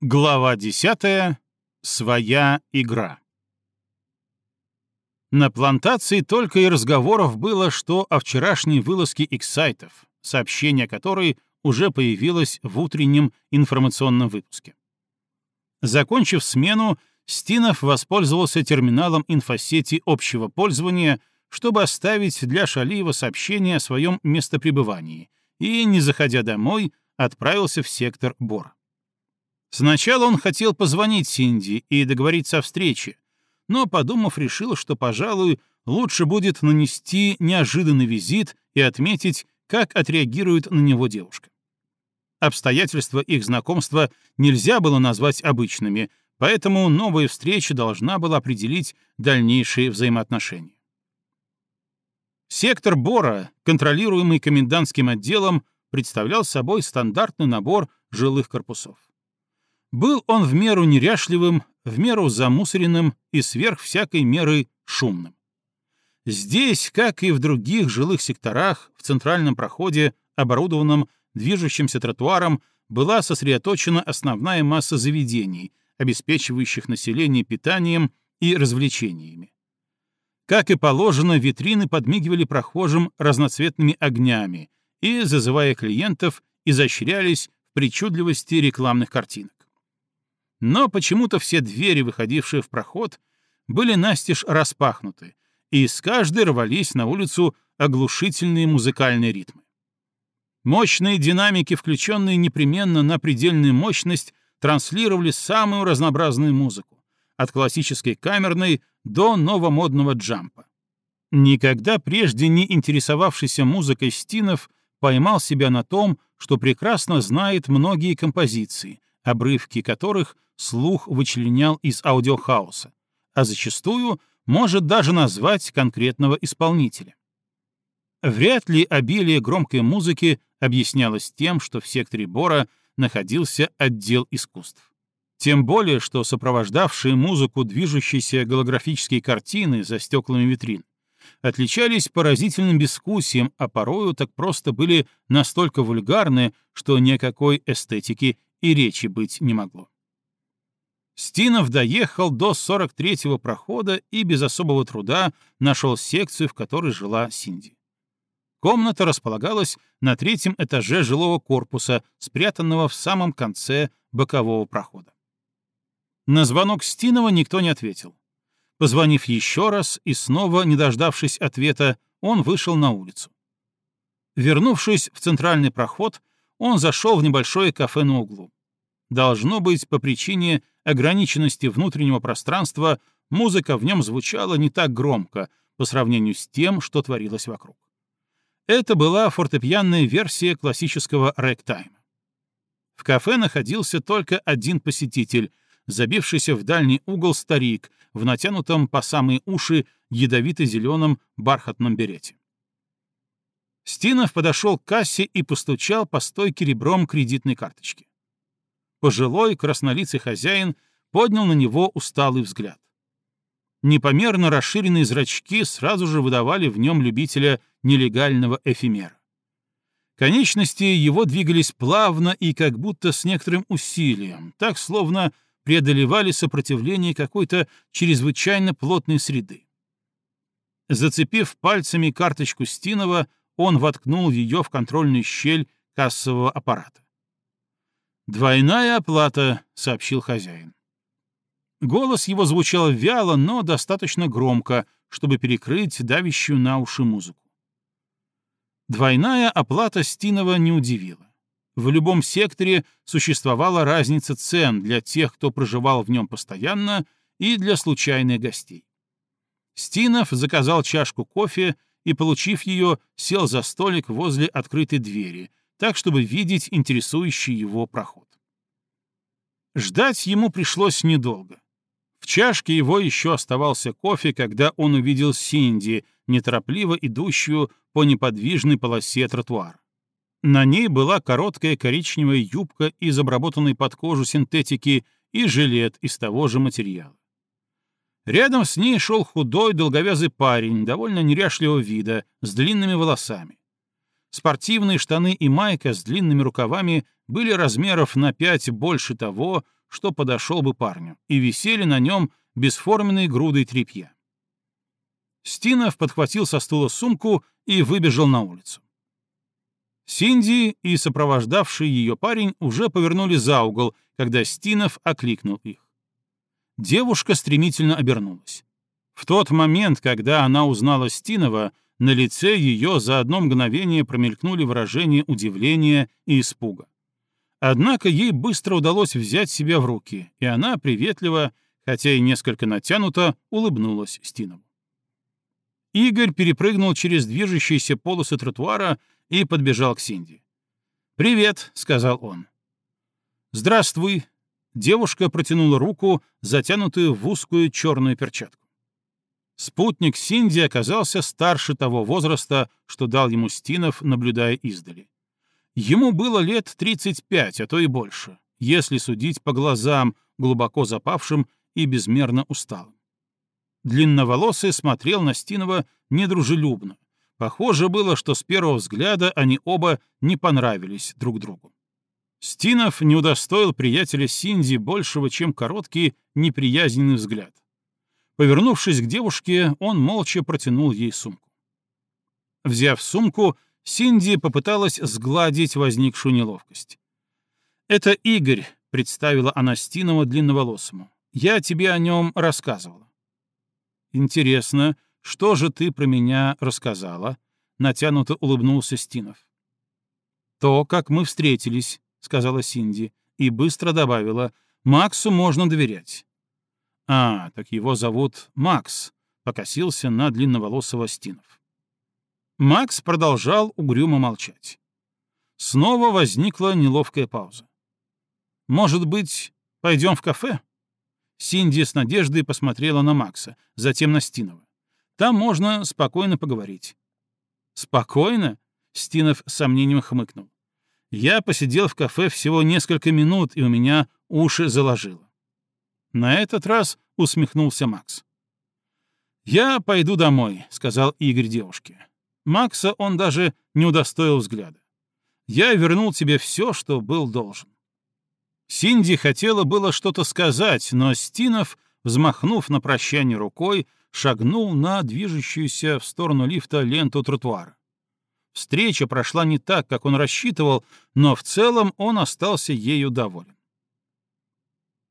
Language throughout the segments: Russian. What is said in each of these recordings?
Глава 10. Своя игра. На плантации только и разговоров было, что о вчерашней вылазке эксайтов, сообщение которой уже появилось в утреннем информационном выпуске. Закончив смену, Стинов воспользовался терминалом инфосети общего пользования, чтобы оставить для Шалиева сообщение о своем местопребывании и, не заходя домой, отправился в сектор Бора. Сначала он хотел позвонить Синди и договориться о встрече, но, подумав, решил, что, пожалуй, лучше будет нанести неожиданный визит и отметить, как отреагирует на него девушка. Обстоятельства их знакомства нельзя было назвать обычными, поэтому новая встреча должна была определить дальнейшие взаимоотношения. Сектор Бора, контролируемый комендантским отделом, представлял собой стандартный набор жилых корпусов. Был он в меру неряшливым, в меру замусоренным и сверх всякой меры шумным. Здесь, как и в других жилых секторах, в центральном проходе, оборудованном движущимся тротуаром, была сосредоточена основная масса заведений, обеспечивающих население питанием и развлечениями. Как и положено, витрины подмигивали прохожим разноцветными огнями и, зазывая клиентов, изощрялись в причудливости рекламных картинок. Но почему-то все двери, выходившие в проход, были настежь распахнуты, и из каждой рвались на улицу оглушительные музыкальные ритмы. Мощные динамики, включенные непременно на предельную мощность, транслировали самую разнообразную музыку, от классической камерной до новомодного джампа. Никогда прежде не интересовавшийся музыкой Стинов поймал себя на том, что прекрасно знает многие композиции, обрывки которых слух вычленял из аудиохаоса, а зачастую может даже назвать конкретного исполнителя. Вряд ли обилие громкой музыки объяснялось тем, что в секторе Бора находился отдел искусств. Тем более, что сопровождавшие музыку движущиеся голографические картины за стеклами витрин отличались поразительным бескусием, а порою так просто были настолько вульгарны, что никакой эстетики и речи быть не могло. Стинов доехал до 43-го прохода и без особого труда нашел секцию, в которой жила Синди. Комната располагалась на третьем этаже жилого корпуса, спрятанного в самом конце бокового прохода. На звонок Стинова никто не ответил. Позвонив еще раз и снова не дождавшись ответа, он вышел на улицу. Вернувшись в центральный проход, он зашел в небольшое кафе на углу. Должно быть, по причине ограниченности внутреннего пространства музыка в нем звучала не так громко по сравнению с тем, что творилось вокруг. Это была фортепианная версия классического рэктайма. В кафе находился только один посетитель, забившийся в дальний угол старик в натянутом по самые уши ядовито-зеленом бархатном берете. Стинов подошел к кассе и постучал по стойке ребром кредитной карточки. Пожилой краснолицый хозяин поднял на него усталый взгляд. Непомерно расширенные зрачки сразу же выдавали в нем любителя нелегального эфемера. Конечности его двигались плавно и как будто с некоторым усилием, так словно преодолевали сопротивление какой-то чрезвычайно плотной среды. Зацепив пальцами карточку Стинова, он воткнул ее в контрольную щель кассового аппарата. «Двойная оплата», — сообщил хозяин. Голос его звучал вяло, но достаточно громко, чтобы перекрыть давящую на уши музыку. Двойная оплата Стинова не удивила. В любом секторе существовала разница цен для тех, кто проживал в нем постоянно, и для случайных гостей. Стинов заказал чашку кофе и, получив ее, сел за столик возле открытой двери, так, чтобы видеть интересующий его проход. Ждать ему пришлось недолго. В чашке его еще оставался кофе, когда он увидел Синди, неторопливо идущую по неподвижной полосе тротуара. На ней была короткая коричневая юбка из обработанной под кожу синтетики и жилет из того же материала. Рядом с ней шел худой, долговязый парень, довольно неряшливого вида, с длинными волосами. Спортивные штаны и майка с длинными рукавами были размеров на пять больше того, что подошел бы парню, и висели на нем бесформенные груды тряпья. Стинов подхватил со стула сумку и выбежал на улицу. Синди и сопровождавший ее парень уже повернули за угол, когда Стинов окликнул их. Девушка стремительно обернулась. В тот момент, когда она узнала Стинова, на лице ее за одно мгновение промелькнули выражения удивления и испуга. Однако ей быстро удалось взять себя в руки, и она приветливо, хотя и несколько натянуто, улыбнулась Стинову. Игорь перепрыгнул через движущиеся полосы тротуара и подбежал к Синди. «Привет», — сказал он. «Здравствуй». Девушка протянула руку, затянутую в узкую черную перчатку. Спутник Синди оказался старше того возраста, что дал ему Стинов, наблюдая издали. Ему было лет 35, а то и больше, если судить по глазам, глубоко запавшим и безмерно усталым. Длинноволосый смотрел на Стинова недружелюбно. Похоже было, что с первого взгляда они оба не понравились друг другу. Стинов не удостоил приятеля Синди большего, чем короткий, неприязненный взгляд. Повернувшись к девушке, он молча протянул ей сумку. Взяв сумку, Синди попыталась сгладить возникшую неловкость. «Это Игорь», — представила она Стинова длинноволосому. «Я тебе о нем рассказывала». «Интересно, что же ты про меня рассказала?» — натянуто улыбнулся Стинов. «То, как мы встретились», — сказала Синди, и быстро добавила, «Максу можно доверять. «А, так его зовут Макс», — покосился на длинноволосого Стинов. Макс продолжал угрюмо молчать. Снова возникла неловкая пауза. «Может быть, пойдем в кафе?» Синди с надеждой посмотрела на Макса, затем на Стинова. «Там можно спокойно поговорить». «Спокойно?» — Стинов с сомнением хмыкнул. «Я посидел в кафе всего несколько минут, и у меня уши заложило. На этот раз усмехнулся Макс. «Я пойду домой», — сказал Игорь девушке. Макса он даже не удостоил взгляда. «Я вернул тебе все, что был должен». Синди хотела было что-то сказать, но Стинов, взмахнув на прощание рукой, шагнул на движущуюся в сторону лифта ленту тротуара. Встреча прошла не так, как он рассчитывал, но в целом он остался ею доволен.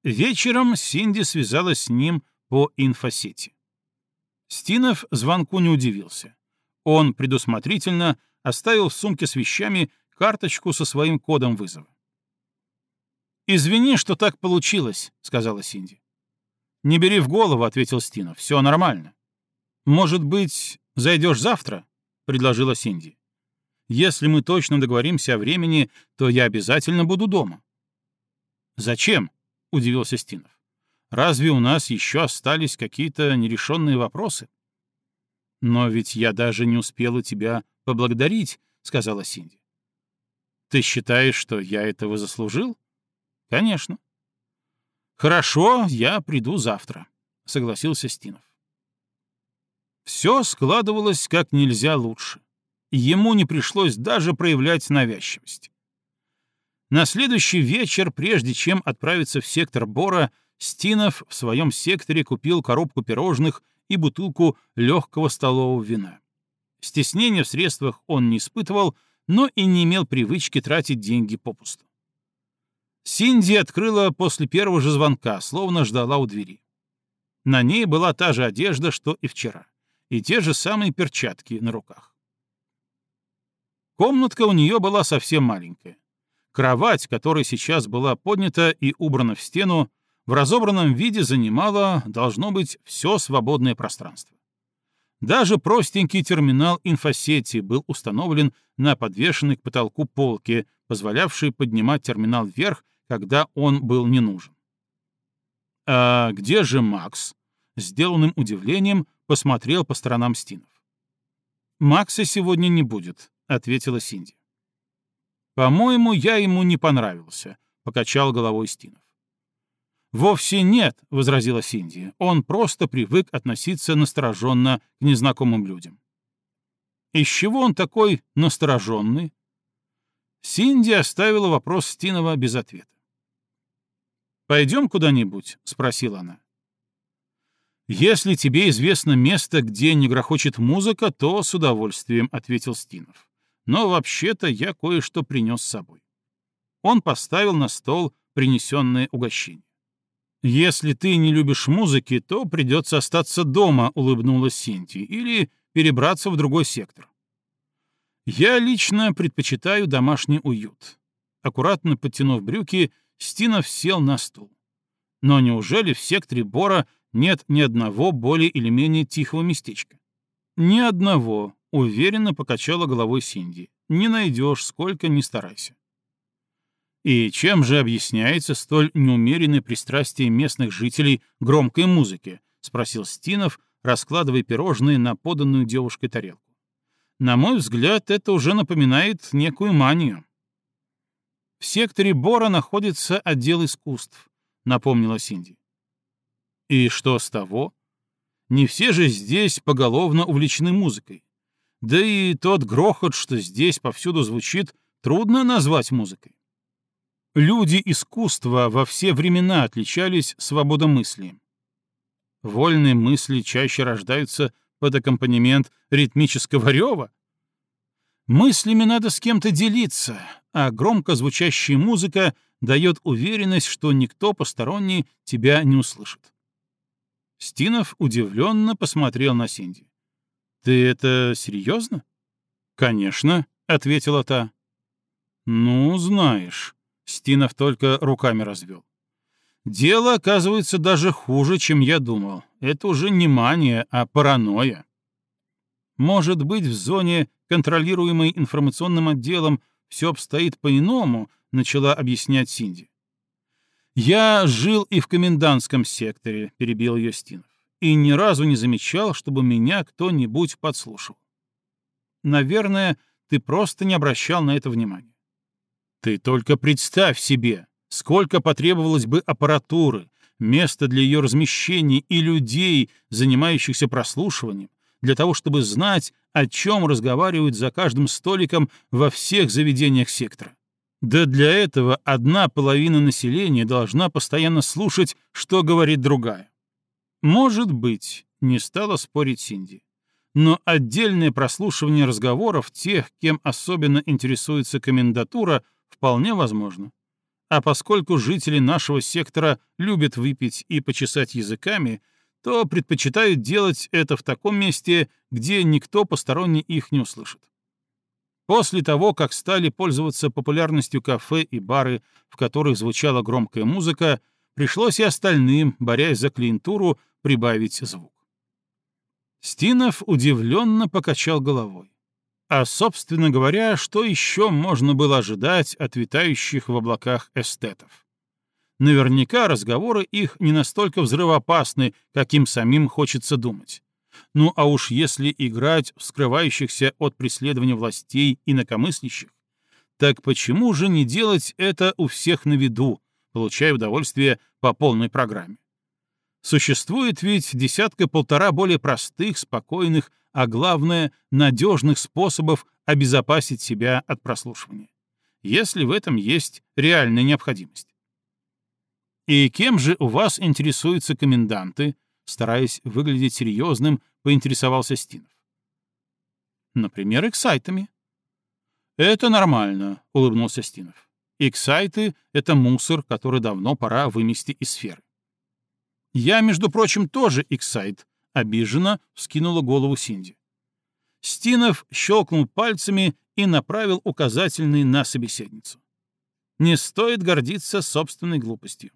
Вечером Синди связалась с ним по инфосети. Стинов звонку не удивился. Он предусмотрительно оставил в сумке с вещами карточку со своим кодом вызова. «Извини, что так получилось», — сказала Синди. «Не бери в голову», — ответил Стинов. «Все нормально». «Может быть, зайдешь завтра?» — предложила Синди. «Если мы точно договоримся о времени, то я обязательно буду дома». «Зачем?» — удивился Стинов. «Разве у нас еще остались какие-то нерешенные вопросы?» «Но ведь я даже не успела тебя поблагодарить», — сказала Синди. «Ты считаешь, что я этого заслужил?» «Конечно». «Хорошо, я приду завтра», — согласился Стинов. Все складывалось как нельзя лучше. Ему не пришлось даже проявлять навязчивость. На следующий вечер, прежде чем отправиться в сектор Бора, Стинов в своем секторе купил коробку пирожных и бутылку легкого столового вина. Стеснения в средствах он не испытывал, но и не имел привычки тратить деньги попусту. Синди открыла после первого же звонка, словно ждала у двери. На ней была та же одежда, что и вчера, и те же самые перчатки на руках. Комнатка у нее была совсем маленькая. Кровать, которая сейчас была поднята и убрана в стену, в разобранном виде занимала, должно быть, все свободное пространство. Даже простенький терминал инфосети был установлен на подвешенной к потолку полке, позволявшей поднимать терминал вверх, когда он был не нужен. «А где же Макс?» — сделанным удивлением посмотрел по сторонам Стинов. «Макса сегодня не будет», — ответила Синди. «По-моему, я ему не понравился», — покачал головой Стинов. «Вовсе нет», — возразила Синди. «Он просто привык относиться настороженно к незнакомым людям». «Из чего он такой настороженный?» Синди оставила вопрос Стинова без ответа. «Пойдем куда-нибудь?» — спросила она. «Если тебе известно место, где не грохочет музыка, то с удовольствием», — ответил Стинов. «Но вообще-то я кое-что принес с собой». Он поставил на стол принесенное угощение. «Если ты не любишь музыки, то придется остаться дома», — улыбнулась Синти, «или перебраться в другой сектор». «Я лично предпочитаю домашний уют». Аккуратно подтянув брюки, Стинов сел на стул. Но неужели в секторе Бора нет ни одного более или менее тихого местечка. Ни одного, уверенно покачала головой Синди. Не найдешь, сколько ни старайся. И чем же объясняется столь неумеренное пристрастие местных жителей громкой музыке? спросил Стинов, раскладывая пирожные на поданную девушкой тарелку. На мой взгляд, это уже напоминает некую манию. В секторе Бора находится отдел искусств, напомнила Синди. И что с того? Не все же здесь поголовно увлечены музыкой. Да и тот грохот, что здесь повсюду звучит, трудно назвать музыкой. Люди искусства во все времена отличались свободомыслием. Вольные мысли чаще рождаются под аккомпанемент ритмического рева. Мыслями надо с кем-то делиться, а громко звучащая музыка дает уверенность, что никто посторонний тебя не услышит. Стинов удивленно посмотрел на Синди. «Ты это серьезно?» «Конечно», — ответила та. «Ну, знаешь», — Стинов только руками развел. «Дело, оказывается, даже хуже, чем я думал. Это уже не мания, а паранойя. Может быть, в зоне, контролируемой информационным отделом, все обстоит по-иному», — начала объяснять Синди. «Я жил и в комендантском секторе», — перебил ее Стинов, «и ни разу не замечал, чтобы меня кто-нибудь подслушал. Наверное, ты просто не обращал на это внимания. Ты только представь себе, сколько потребовалось бы аппаратуры, места для ее размещения и людей, занимающихся прослушиванием, для того, чтобы знать, о чем разговаривают за каждым столиком во всех заведениях сектора. Да для этого одна половина населения должна постоянно слушать, что говорит другая. Может быть, не стала спорить Синди. Но отдельное прослушивание разговоров тех, кем особенно интересуется комендатура, вполне возможно. А поскольку жители нашего сектора любят выпить и почесать языками, то предпочитают делать это в таком месте, где никто посторонний их не услышит. После того, как стали пользоваться популярностью кафе и бары, в которых звучала громкая музыка, пришлось и остальным, борясь за клиентуру, прибавить звук. Стинов удивленно покачал головой. А, собственно говоря, что еще можно было ожидать от витающих в облаках эстетов? Наверняка разговоры их не настолько взрывоопасны, каким самим хочется думать. Ну а уж если играть в скрывающихся от преследования властей инакомыслящих, так почему же не делать это у всех на виду, получая удовольствие по полной программе? Существует ведь десятка-полтора более простых, спокойных, а главное, надежных способов обезопасить себя от прослушивания, если в этом есть реальная необходимость. И кем же у вас интересуются коменданты, стараясь выглядеть серьезным, поинтересовался Стинов. Например, эксайтами. Это нормально, улыбнулся Стинов. Эксайты — это мусор, который давно пора вымести из сферы. Я, между прочим, тоже эксайт, обиженно вскинула голову Синди. Стинов щелкнул пальцами и направил указательный на собеседницу. Не стоит гордиться собственной глупостью.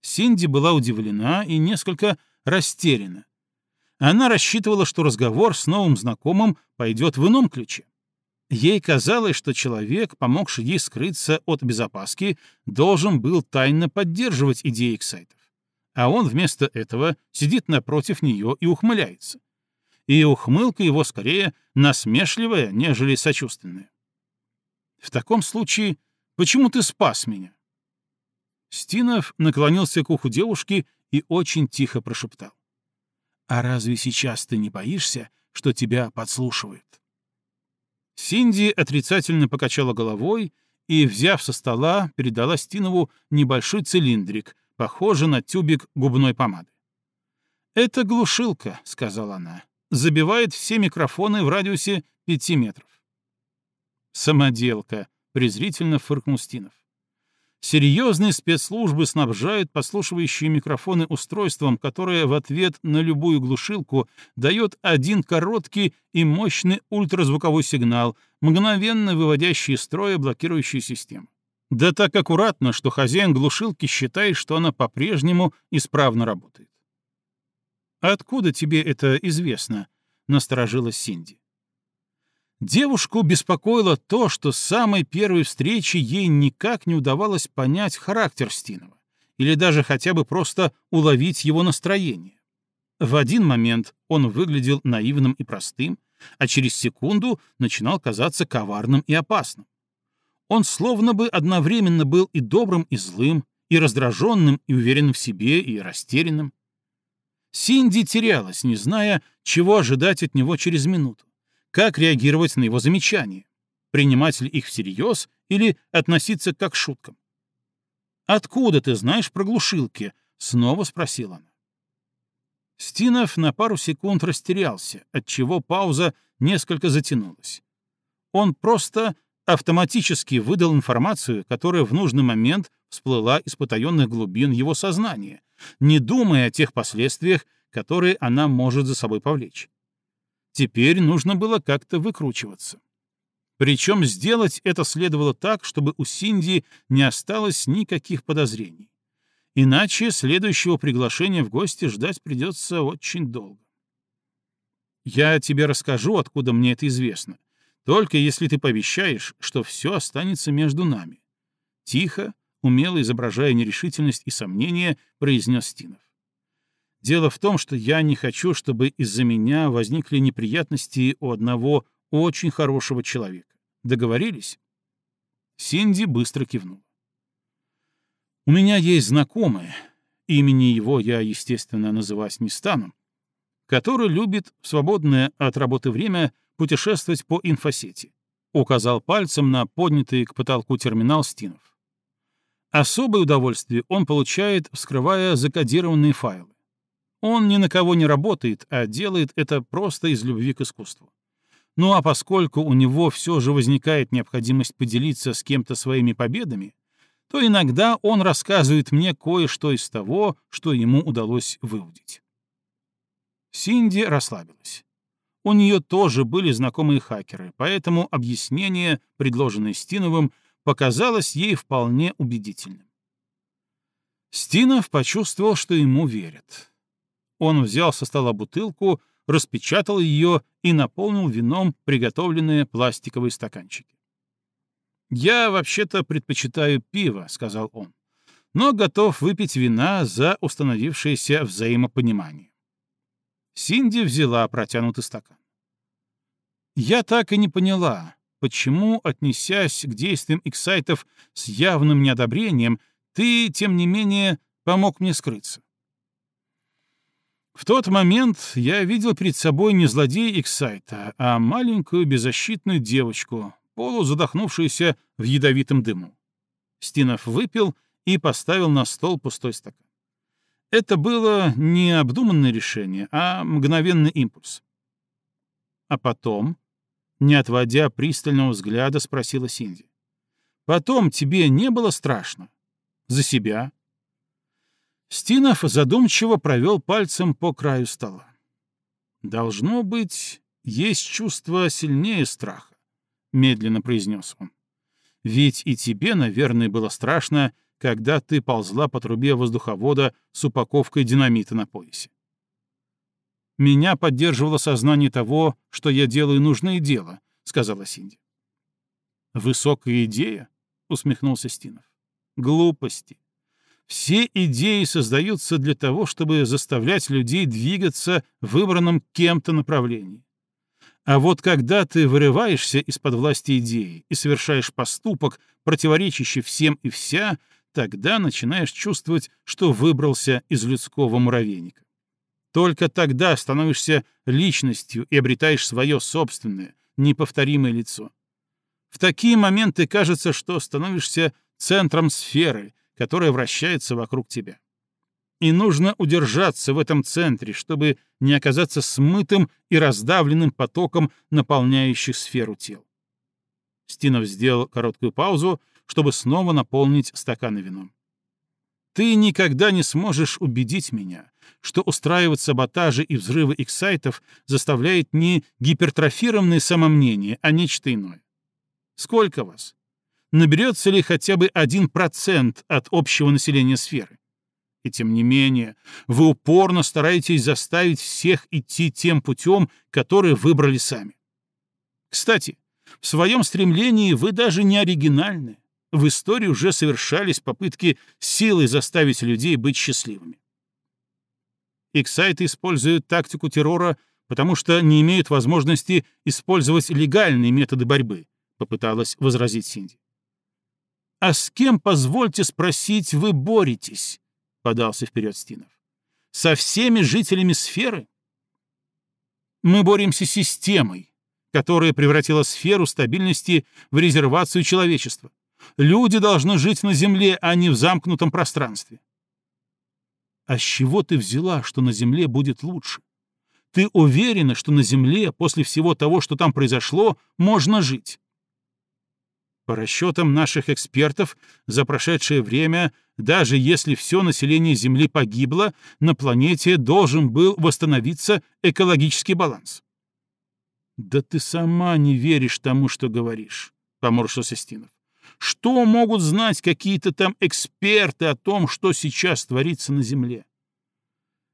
Синди была удивлена и несколько растеряна. Она рассчитывала, что разговор с новым знакомым пойдет в ином ключе. Ей казалось, что человек, помогший ей скрыться от безопаски, должен был тайно поддерживать идеи Эксайтов. А он вместо этого сидит напротив нее и ухмыляется. И ухмылка его скорее насмешливая, нежели сочувственная. В таком случае, почему ты спас меня? Стинов наклонился к уху девушки и очень тихо прошептал. «А разве сейчас ты не боишься, что тебя подслушивают?» Синди отрицательно покачала головой и, взяв со стола, передала Стинову небольшой цилиндрик, похожий на тюбик губной помады. «Это глушилка», — сказала она. «Забивает все микрофоны в радиусе пяти метров». «Самоделка», — презрительно фыркнул Стинов. Серьезные спецслужбы снабжают послушивающие микрофоны устройством, которое в ответ на любую глушилку дает один короткий и мощный ультразвуковой сигнал, мгновенно выводящий из строя блокирующую систему. Да так аккуратно, что хозяин глушилки считает, что она по-прежнему исправно работает. «Откуда тебе это известно?» — насторожилась Синди. Девушку беспокоило то, что с самой первой встречи ей никак не удавалось понять характер Стинова или даже хотя бы просто уловить его настроение. В один момент он выглядел наивным и простым, а через секунду начинал казаться коварным и опасным. Он словно бы одновременно был и добрым, и злым, и раздраженным, и уверенным в себе, и растерянным. Синди терялась, не зная, чего ожидать от него через минуту как реагировать на его замечания, принимать ли их всерьез или относиться как к шуткам. «Откуда ты знаешь про глушилки?» — снова спросила она. Стинов на пару секунд растерялся, отчего пауза несколько затянулась. Он просто автоматически выдал информацию, которая в нужный момент всплыла из потаенных глубин его сознания, не думая о тех последствиях, которые она может за собой повлечь. Теперь нужно было как-то выкручиваться. Причем сделать это следовало так, чтобы у Синди не осталось никаких подозрений. Иначе следующего приглашения в гости ждать придется очень долго. Я тебе расскажу, откуда мне это известно, только если ты пообещаешь, что все останется между нами. Тихо, умело изображая нерешительность и сомнение, произнес Стинов. Дело в том, что я не хочу, чтобы из-за меня возникли неприятности у одного очень хорошего человека. Договорились?» Синди быстро кивнул. «У меня есть знакомый, имени его я, естественно, называть не стану, который любит в свободное от работы время путешествовать по инфосети», указал пальцем на поднятый к потолку терминал Стинов. Особое удовольствие он получает, вскрывая закодированные файлы. Он ни на кого не работает, а делает это просто из любви к искусству. Ну а поскольку у него все же возникает необходимость поделиться с кем-то своими победами, то иногда он рассказывает мне кое-что из того, что ему удалось выудить. Синди расслабилась. У нее тоже были знакомые хакеры, поэтому объяснение, предложенное Стиновым, показалось ей вполне убедительным. Стинов почувствовал, что ему верят. Он взял со стола бутылку, распечатал ее и наполнил вином приготовленные пластиковые стаканчики. «Я вообще-то предпочитаю пиво», — сказал он, «но готов выпить вина за установившееся взаимопонимание». Синди взяла протянутый стакан. «Я так и не поняла, почему, отнесясь к действиям эксайтов с явным неодобрением, ты, тем не менее, помог мне скрыться. В тот момент я видел перед собой не злодей Иксайта, а маленькую беззащитную девочку, полузадохнувшуюся в ядовитом дыму. Стинов выпил и поставил на стол пустой стакан. Это было не обдуманное решение, а мгновенный импульс. А потом, не отводя пристального взгляда, спросила Синди. «Потом тебе не было страшно? За себя, Стинов задумчиво провел пальцем по краю стола. «Должно быть, есть чувство сильнее страха», — медленно произнес он. «Ведь и тебе, наверное, было страшно, когда ты ползла по трубе воздуховода с упаковкой динамита на поясе. Меня поддерживало сознание того, что я делаю нужное дело», — сказала Синди. «Высокая идея?» — усмехнулся Стинов. «Глупости. Все идеи создаются для того, чтобы заставлять людей двигаться в выбранном кем-то направлении. А вот когда ты вырываешься из-под власти идеи и совершаешь поступок, противоречащий всем и вся, тогда начинаешь чувствовать, что выбрался из людского муравейника. Только тогда становишься личностью и обретаешь свое собственное, неповторимое лицо. В такие моменты кажется, что становишься центром сферы, которая вращается вокруг тебя. И нужно удержаться в этом центре, чтобы не оказаться смытым и раздавленным потоком наполняющих сферу тел. Стинов сделал короткую паузу, чтобы снова наполнить стаканы вином. Ты никогда не сможешь убедить меня, что устраивать саботажи и взрывы эксайтов заставляет не гипертрофированное самомнение, а нечто иное. Сколько вас? Наберется ли хотя бы один процент от общего населения сферы? И тем не менее, вы упорно стараетесь заставить всех идти тем путем, который выбрали сами. Кстати, в своем стремлении вы даже не оригинальны. В истории уже совершались попытки силой заставить людей быть счастливыми. Иксайты используют тактику террора, потому что не имеют возможности использовать легальные методы борьбы, попыталась возразить Синди. «А с кем, позвольте спросить, вы боретесь?» — подался вперед Стинов. «Со всеми жителями сферы?» «Мы боремся с системой, которая превратила сферу стабильности в резервацию человечества. Люди должны жить на Земле, а не в замкнутом пространстве. А с чего ты взяла, что на Земле будет лучше? Ты уверена, что на Земле, после всего того, что там произошло, можно жить? По расчетам наших экспертов, за прошедшее время, даже если все население Земли погибло, на планете должен был восстановиться экологический баланс. «Да ты сама не веришь тому, что говоришь», — поморщился Стинов. Что могут знать какие-то там эксперты о том, что сейчас творится на Земле?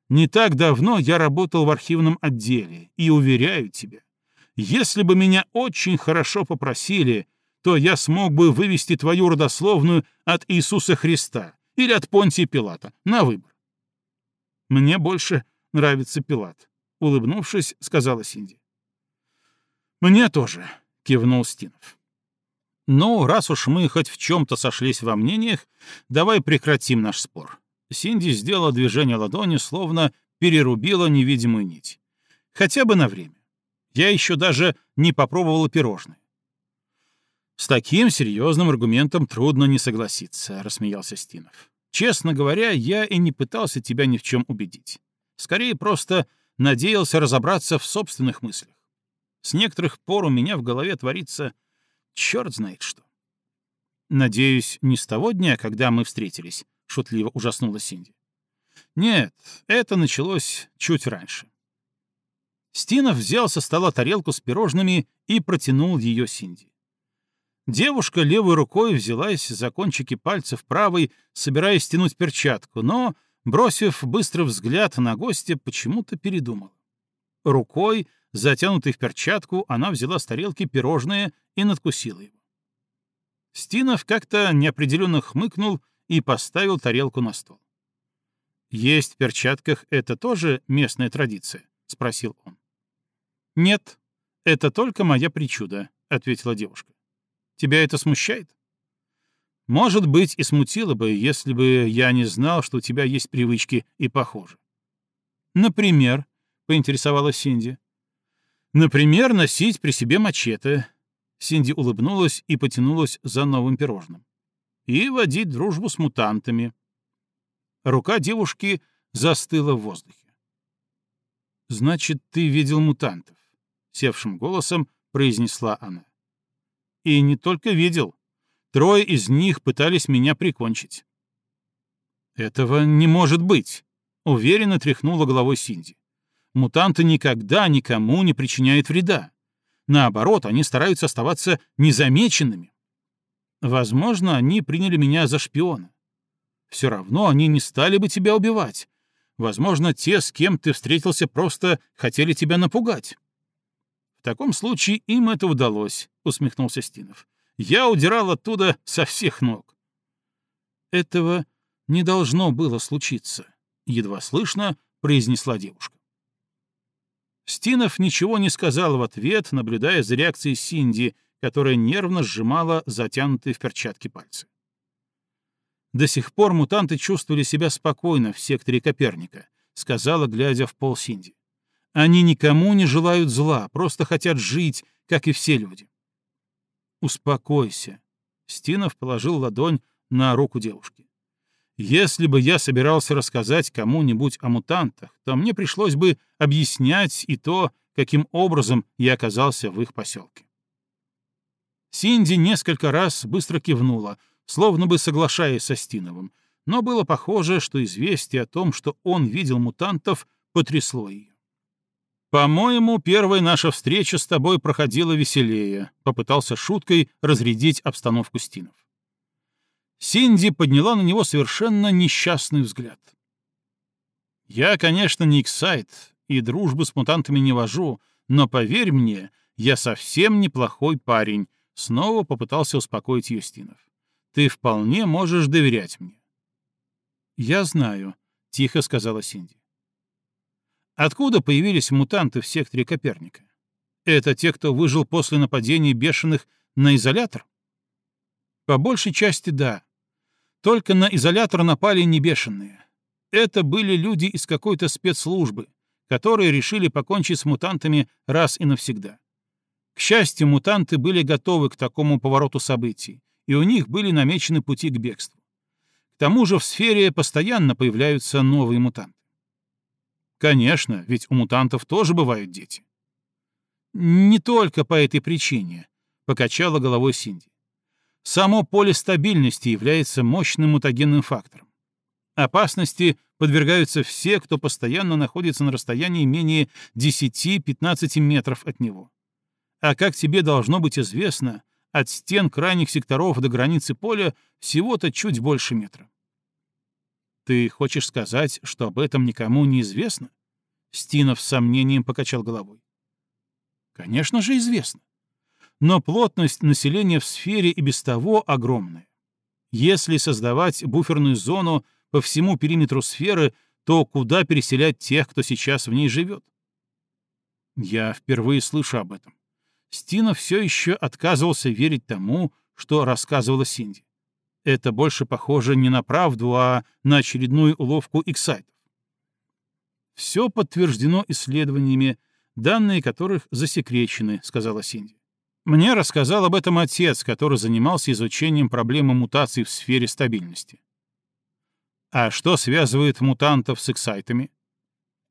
Не так давно я работал в архивном отделе, и уверяю тебя, если бы меня очень хорошо попросили, то я смог бы вывести твою родословную от Иисуса Христа или от Понтия Пилата, на выбор. Мне больше нравится Пилат, улыбнувшись, сказала Синди. Мне тоже, кивнул Стинов. Но раз уж мы хоть в чем-то сошлись во мнениях, давай прекратим наш спор. Синди сделала движение ладони, словно перерубила невидимую нить. Хотя бы на время. Я еще даже не попробовала пирожные. «С таким серьезным аргументом трудно не согласиться», — рассмеялся Стинов. «Честно говоря, я и не пытался тебя ни в чем убедить. Скорее, просто надеялся разобраться в собственных мыслях. С некоторых пор у меня в голове творится Черт знает что. Надеюсь, не с того дня, когда мы встретились, шутливо ужаснулась Синди. Нет, это началось чуть раньше. Стинов взял со стола тарелку с пирожными и протянул ее Синди. Девушка левой рукой взялась за кончики пальцев правой, собираясь стянуть перчатку, но, бросив быстрый взгляд на гостя, почему-то передумала. Рукой Затянутой в перчатку, она взяла с тарелки пирожное и надкусила его. Стинов как-то неопределенно хмыкнул и поставил тарелку на стол. «Есть в перчатках — это тоже местная традиция?» — спросил он. «Нет, это только моя причуда», — ответила девушка. «Тебя это смущает?» «Может быть, и смутило бы, если бы я не знал, что у тебя есть привычки и похожи». «Например», — поинтересовалась Синди. Например, носить при себе мачете. Синди улыбнулась и потянулась за новым пирожным. И водить дружбу с мутантами. Рука девушки застыла в воздухе. «Значит, ты видел мутантов?» — севшим голосом произнесла она. «И не только видел. Трое из них пытались меня прикончить». «Этого не может быть!» — уверенно тряхнула головой Синди мутанты никогда никому не причиняют вреда. Наоборот, они стараются оставаться незамеченными. Возможно, они приняли меня за шпиона. Все равно они не стали бы тебя убивать. Возможно, те, с кем ты встретился, просто хотели тебя напугать. В таком случае им это удалось, — усмехнулся Стинов. Я удирал оттуда со всех ног. Этого не должно было случиться, — едва слышно произнесла девушка. Стинов ничего не сказал в ответ, наблюдая за реакцией Синди, которая нервно сжимала затянутые в перчатки пальцы. До сих пор мутанты чувствовали себя спокойно в секторе Коперника, сказала, глядя в пол Синди. Они никому не желают зла, просто хотят жить, как и все люди. Успокойся. Стинов положил ладонь на руку девушки. Если бы я собирался рассказать кому-нибудь о мутантах, то мне пришлось бы объяснять и то, каким образом я оказался в их поселке. Синди несколько раз быстро кивнула, словно бы соглашаясь со Стиновым, но было похоже, что известие о том, что он видел мутантов, потрясло ее. «По-моему, первая наша встреча с тобой проходила веселее», — попытался шуткой разрядить обстановку Стинов. Синди подняла на него совершенно несчастный взгляд. «Я, конечно, не эксайт и дружбу с мутантами не вожу, но поверь мне, я совсем неплохой парень», — снова попытался успокоить Юстинов. «Ты вполне можешь доверять мне». «Я знаю», — тихо сказала Синди. «Откуда появились мутанты в секторе Коперника? Это те, кто выжил после нападения бешеных на изолятор?» «По большей части да. Только на изолятор напали не бешеные. Это были люди из какой-то спецслужбы, которые решили покончить с мутантами раз и навсегда. К счастью, мутанты были готовы к такому повороту событий, и у них были намечены пути к бегству. К тому же в сфере постоянно появляются новые мутанты. Конечно, ведь у мутантов тоже бывают дети. Не только по этой причине, — покачала головой Синди. Само поле стабильности является мощным мутагенным фактором. Опасности подвергаются все, кто постоянно находится на расстоянии менее 10-15 метров от него. А как тебе должно быть известно, от стен крайних секторов до границы поля всего-то чуть больше метра. Ты хочешь сказать, что об этом никому не известно? Стинов с сомнением покачал головой. Конечно же, известно но плотность населения в сфере и без того огромная. Если создавать буферную зону по всему периметру сферы, то куда переселять тех, кто сейчас в ней живет? Я впервые слышу об этом. Стина все еще отказывался верить тому, что рассказывала Синди. Это больше похоже не на правду, а на очередную уловку иксайтов. Все подтверждено исследованиями, данные которых засекречены, сказала Синди. Мне рассказал об этом отец, который занимался изучением проблемы мутаций в сфере стабильности. А что связывает мутантов с эксайтами?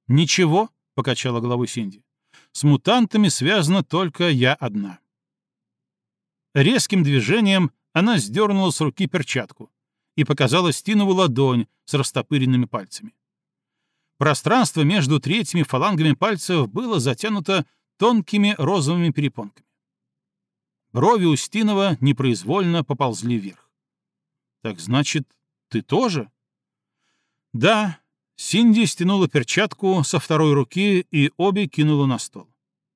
Ничего, покачала головой Синди. С мутантами связана только я одна. Резким движением она сдернула с руки перчатку и показала Стинову ладонь с растопыренными пальцами. Пространство между третьими фалангами пальцев было затянуто тонкими розовыми перепонками. Брови Устинова непроизвольно поползли вверх. «Так значит, ты тоже?» «Да». Синди стянула перчатку со второй руки и обе кинула на стол.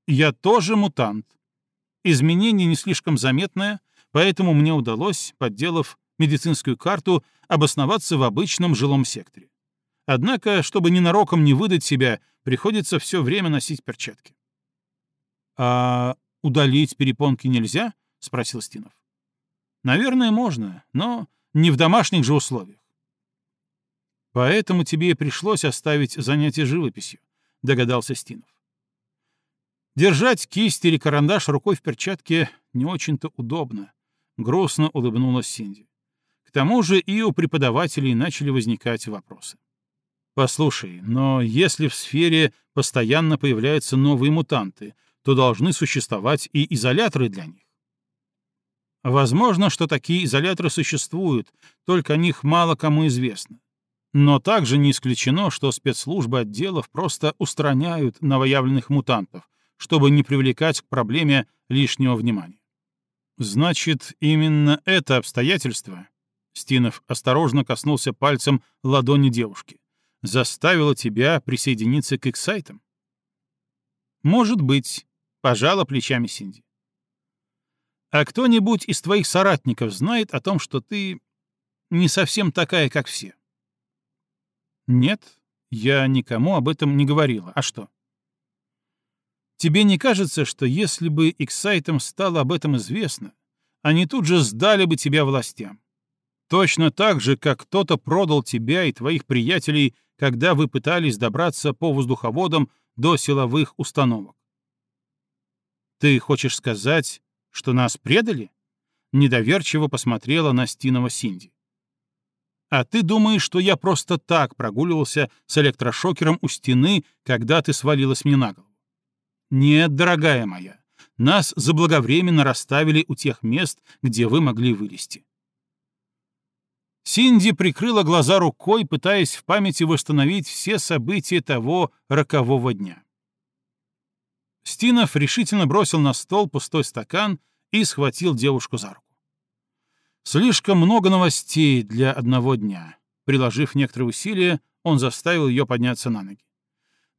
«Я тоже мутант. Изменение не слишком заметное, поэтому мне удалось, подделав медицинскую карту, обосноваться в обычном жилом секторе. Однако, чтобы ненароком не выдать себя, приходится все время носить перчатки. «А удалить перепонки нельзя?» — спросил Стинов. «Наверное, можно, но не в домашних же условиях». «Поэтому тебе и пришлось оставить занятие живописью», — догадался Стинов. «Держать кисть или карандаш рукой в перчатке не очень-то удобно», — грустно улыбнулась Синди. К тому же и у преподавателей начали возникать вопросы. «Послушай, но если в сфере постоянно появляются новые мутанты, то должны существовать и изоляторы для них. Возможно, что такие изоляторы существуют, только о них мало кому известно. Но также не исключено, что спецслужбы отделов просто устраняют новоявленных мутантов, чтобы не привлекать к проблеме лишнего внимания. Значит, именно это обстоятельство, Стинов осторожно коснулся пальцем ладони девушки, заставило тебя присоединиться к эксайтам? Может быть, Пожала плечами Синди. А кто-нибудь из твоих соратников знает о том, что ты не совсем такая, как все? Нет, я никому об этом не говорила. А что? Тебе не кажется, что если бы Иксайтам стало об этом известно, они тут же сдали бы тебя властям? Точно так же, как кто-то продал тебя и твоих приятелей, когда вы пытались добраться по воздуховодам до силовых установок. Ты хочешь сказать, что нас предали? Недоверчиво посмотрела на Стинова Синди. «А ты думаешь, что я просто так прогуливался с электрошокером у стены, когда ты свалилась мне на голову? Нет, дорогая моя, нас заблаговременно расставили у тех мест, где вы могли вылезти. Синди прикрыла глаза рукой, пытаясь в памяти восстановить все события того рокового дня. Стинов решительно бросил на стол пустой стакан и схватил девушку за руку. Слишком много новостей для одного дня. Приложив некоторые усилия, он заставил ее подняться на ноги.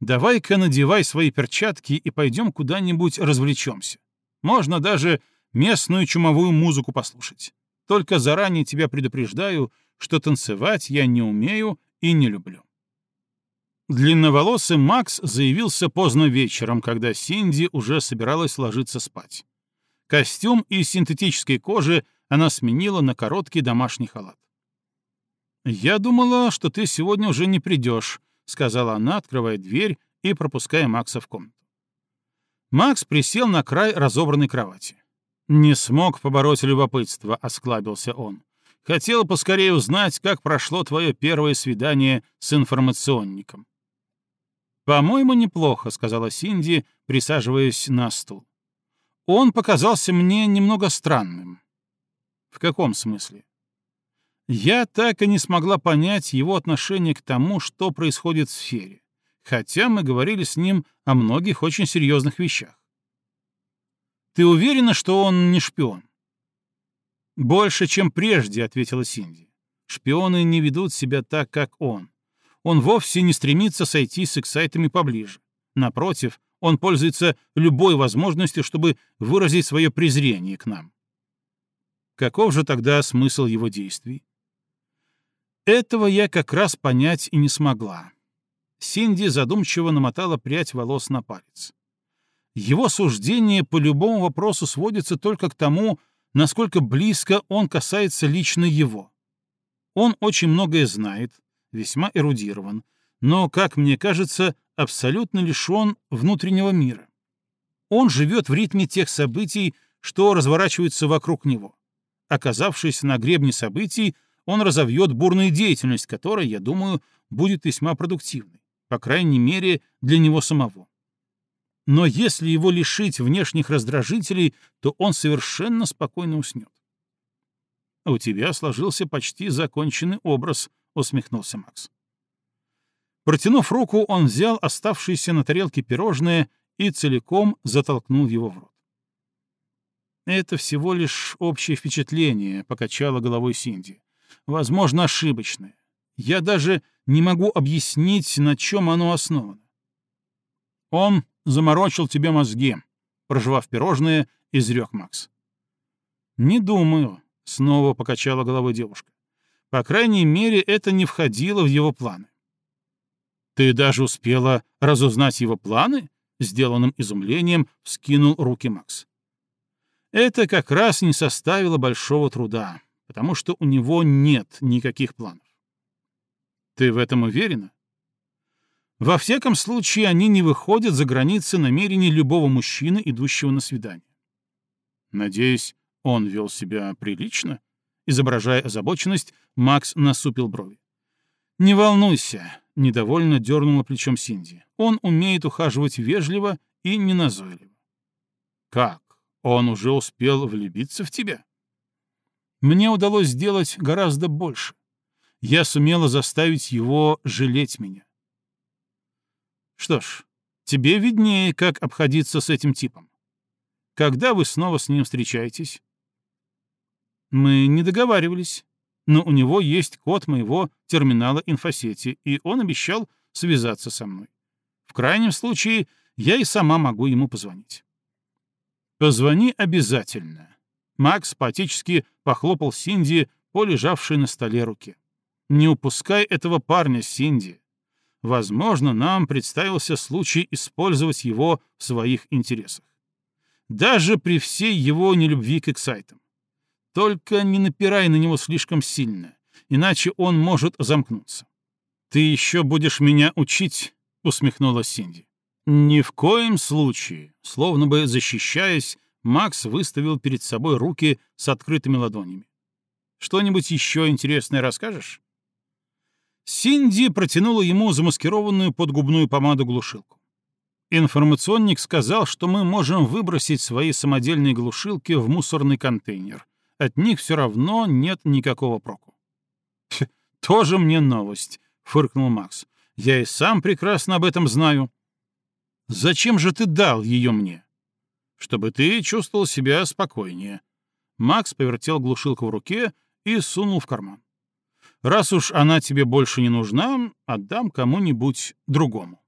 «Давай-ка надевай свои перчатки и пойдем куда-нибудь развлечемся. Можно даже местную чумовую музыку послушать. Только заранее тебя предупреждаю, что танцевать я не умею и не люблю. Длинноволосый Макс заявился поздно вечером, когда Синди уже собиралась ложиться спать. Костюм из синтетической кожи она сменила на короткий домашний халат. «Я думала, что ты сегодня уже не придешь», — сказала она, открывая дверь и пропуская Макса в комнату. Макс присел на край разобранной кровати. «Не смог побороть любопытство», — осклабился он. «Хотел поскорее узнать, как прошло твое первое свидание с информационником». «По-моему, неплохо», — сказала Синди, присаживаясь на стул. «Он показался мне немного странным». «В каком смысле?» Я так и не смогла понять его отношение к тому, что происходит в сфере, хотя мы говорили с ним о многих очень серьезных вещах. Ты уверена, что он не шпион? Больше, чем прежде, ответила Синди. Шпионы не ведут себя так, как он. Он вовсе не стремится сойти с эксайтами поближе. Напротив, он пользуется любой возможностью, чтобы выразить свое презрение к нам. Каков же тогда смысл его действий? Этого я как раз понять и не смогла. Синди задумчиво намотала прядь волос на палец. Его суждение по любому вопросу сводится только к тому, насколько близко он касается лично его. Он очень многое знает, весьма эрудирован, но, как мне кажется, абсолютно лишен внутреннего мира. Он живет в ритме тех событий, что разворачиваются вокруг него. Оказавшись на гребне событий, он разовьет бурную деятельность, которая, я думаю, будет весьма продуктивной, по крайней мере, для него самого. Но если его лишить внешних раздражителей, то он совершенно спокойно уснет. «А «У тебя сложился почти законченный образ», — усмехнулся Макс. Протянув руку, он взял оставшееся на тарелке пирожное и целиком затолкнул его в рот. «Это всего лишь общее впечатление», — покачала головой Синди. «Возможно, ошибочное. Я даже не могу объяснить, на чем оно основано. Он заморочил тебе мозги», — проживав пирожное, изрек Макс. «Не думаю», — снова покачала головой девушка. «По крайней мере, это не входило в его планы». «Ты даже успела разузнать его планы?» — сделанным изумлением вскинул руки Макс. «Это как раз не составило большого труда, потому что у него нет никаких планов». «Ты в этом уверена?» Во всяком случае, они не выходят за границы намерений любого мужчины, идущего на свидание. Надеюсь, он вел себя прилично? Изображая озабоченность, Макс насупил брови. «Не волнуйся», — недовольно дернула плечом Синди. «Он умеет ухаживать вежливо и неназойливо». «Как? Он уже успел влюбиться в тебя?» «Мне удалось сделать гораздо больше. Я сумела заставить его жалеть меня. Что ж, тебе виднее, как обходиться с этим типом. Когда вы снова с ним встречаетесь? Мы не договаривались, но у него есть код моего терминала инфосети, и он обещал связаться со мной. В крайнем случае, я и сама могу ему позвонить. Позвони обязательно. Макс поотечески похлопал Синди по лежавшей на столе руке. Не упускай этого парня, Синди. Возможно, нам представился случай использовать его в своих интересах. Даже при всей его нелюбви к эксайтам. Только не напирай на него слишком сильно, иначе он может замкнуться. «Ты еще будешь меня учить?» — усмехнулась Синди. «Ни в коем случае», словно бы защищаясь, Макс выставил перед собой руки с открытыми ладонями. «Что-нибудь еще интересное расскажешь?» Синди протянула ему замаскированную под губную помаду-глушилку. Информационник сказал, что мы можем выбросить свои самодельные глушилки в мусорный контейнер. От них все равно нет никакого проку. «Тоже мне новость», — фыркнул Макс. «Я и сам прекрасно об этом знаю». «Зачем же ты дал ее мне?» «Чтобы ты чувствовал себя спокойнее». Макс повертел глушилку в руке и сунул в карман. Раз уж она тебе больше не нужна, отдам кому-нибудь другому.